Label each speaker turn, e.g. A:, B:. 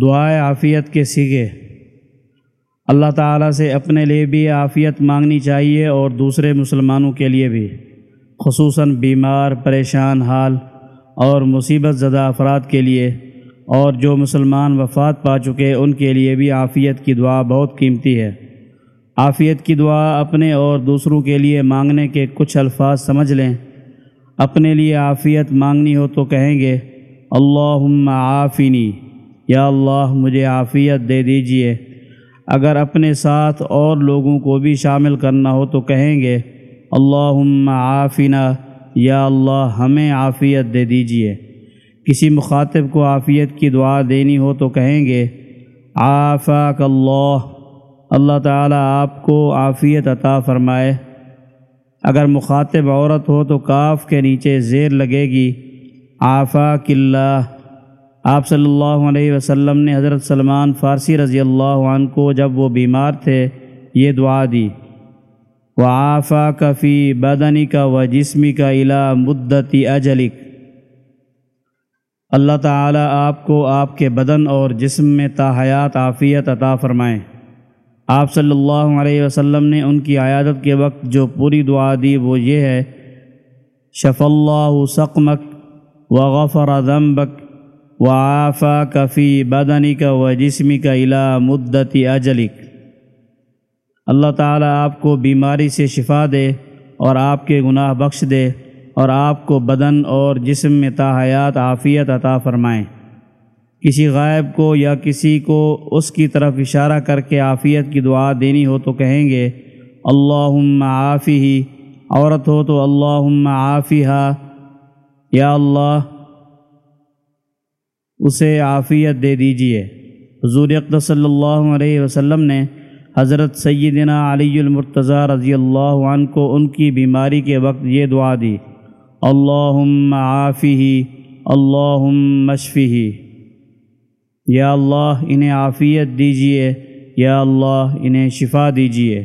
A: دعائے عافیت کے سیگے۔ اللہ تعالیٰ سے اپنے لیے بھی عافیت مانگنی چاہیے اور دوسرے مسلمانوں کے لیے بھی۔ خصوصاً بیمار، پریشان حال اور مصیبت زدہ افراد کے لیے۔ اور جو مسلمان وفات پا چکے، ان کے لیے بھی عافیت کی دعا بہت قیمتی ہے۔ عافیت کی دعا اپنے اور دوسروں کے لیے مانگنے کے کچھ الفاظ سمجھ لیں۔ اپنے لیے عافیت مانگنی ہو تو کہیں گے، اللہم عافنی یا اللہ مجھے عافیت دے دیجیے۔ اگر اپنے ساتھ اور لوگوں کو بھی شامل کرنا ہو تو کہیں گے، اللہم عافنا، یا اللہ ہمیں عافیت دے دیجیے۔ کسی مخاطب کو عافیت کی دعا دینی ہو تو کہیں گے آفاک اللہ۔ اللہ تعالیٰ آپ کو عافیت عطا فرمائے۔ اگر مخاطب عورت ہو تو کاف کے نیچے زیر لگے گی آفاک اللہ۔ آپ صلی اللہ علیہ وسلم نے حضرت سلمان فارسی رضی اللہ عنہ کو جب وہ بیمار تھے یہ دعا دی۔ و آفا کفی بدنی کا و جسمی کا الا مدتی اجلک اللہ تعالیٰ آپ کو آپ کے بدن اور جسم میں تاحیات عافیت عطا فرمائیں آپ صلی اللہ علیہ وسلم نے ان کی عیادت کے وقت جو پوری دعا دی وہ یہ ہے، شف اللہ سقمک و غفر ذنبک و آفا کفی بدنی کا و جسمی کا الا مدتی اجلک اللہ تعالیٰ آپ کو بیماری سے شفا دے اور آپ کے گناہ بخش دے اور آپ کو بدن اور جسم میں تاحیات عافیت عطا فرمائیں کسی غائب کو یا کسی کو اس کی طرف اشارہ کر کے عافیت کی دعا دینی ہو تو کہیں گے، اللہم عافی ہی عورت ہو تو اللہم عافیہ۔ یا اللہ اسے عافیت دے دیجیے۔ حضور اقدس صلی اللہ علیہ وسلم نے حضرت سیدنا علی المرتضیٰ رضی اللہ عنہ کو ان کی بیماری کے وقت یہ دعا دی، اللہم عافی اللہم مشفی یا اللہ، انہیں عافیت دیجیے یا اللہ، انہیں شفا دیجیے